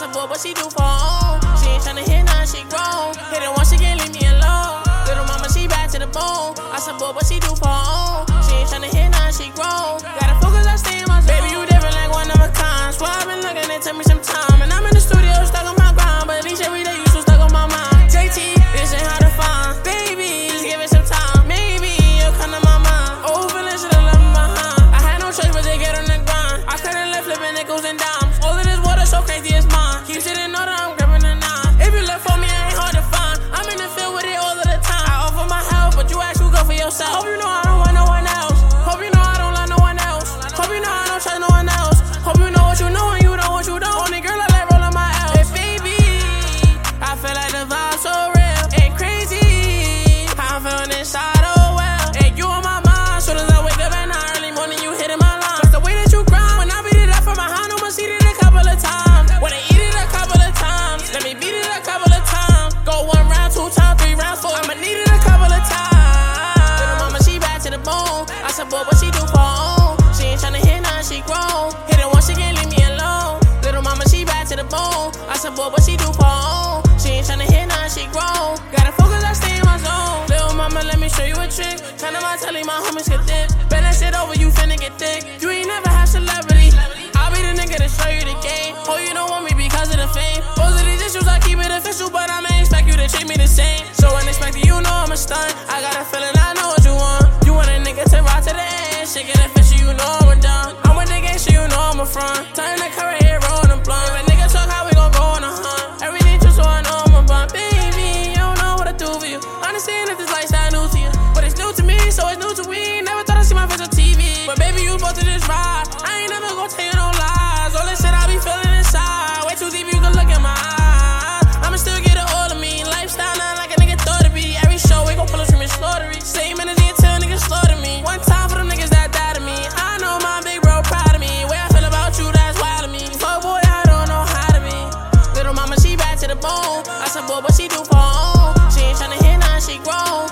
ask her for what she do for her own. She ain't tryna hear nothing, she grown. Hit it once, she can't leave me alone. Little mama, she back to the bone. I said, boy, what she do for her own. said, boy, what she do for her own? She ain't tryna hear none, she grown. Hit it once, she can't leave me alone. Little mama, she bad to the bone. I said, boy, what she do for her own? She ain't tryna hear none, she grown. Gotta focus, I stay in my zone. Little mama, let me show you a trick. Turn to my telly, my homies get dip. Bend that shit over, you finna get thick. You ain't never had celebrity. I'll be the nigga to show you the game. Oh, you don't want me because of the fame. Both of these issues, I keep it official, but I may expect you to treat me the same. you know I'm a dime. I'm with the you know I'm a front. Time I said, boy, what she do for her own? She ain't tryna hit none, she grown.